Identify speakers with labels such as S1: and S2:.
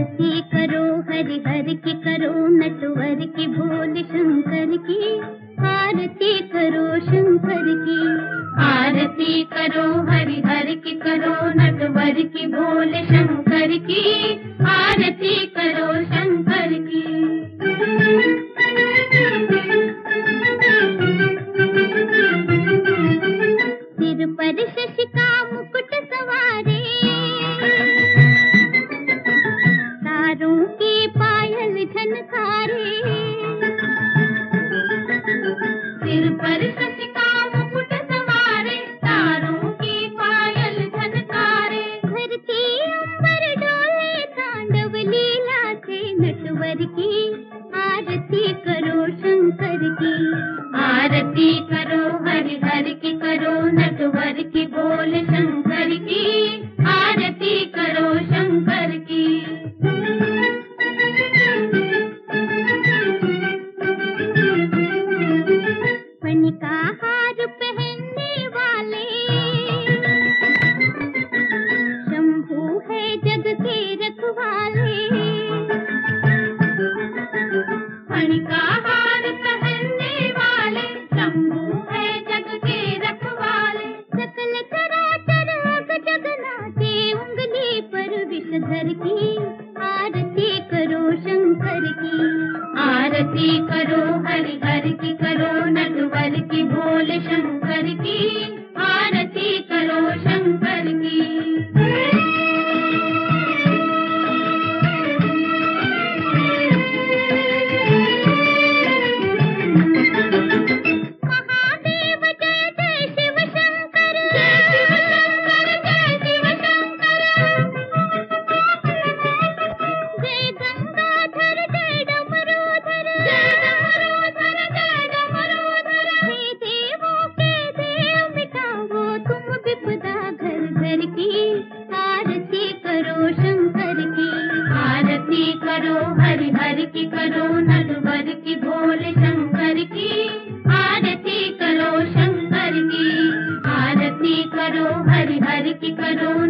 S1: आरती करो हरि हर की करो नटवर की भोल शंकर की। आरती करो शंकर की।
S2: आरती करो हरि हर की करो नटवर की भोल शंकर की। आरती करो
S1: सिर पर शशि का की पायल झनकारे अंबर तांडव लीला से नटवर की आरती करो शंकर की।
S2: आरती करो, हरि हर की करो, नटवर की बोल शंकर की। आरती करो
S1: हरि हर की
S2: करो की करो नलवर की
S1: भोल शंकर की। आरती करो शंकर की।
S2: आरती करो हरि हर की करो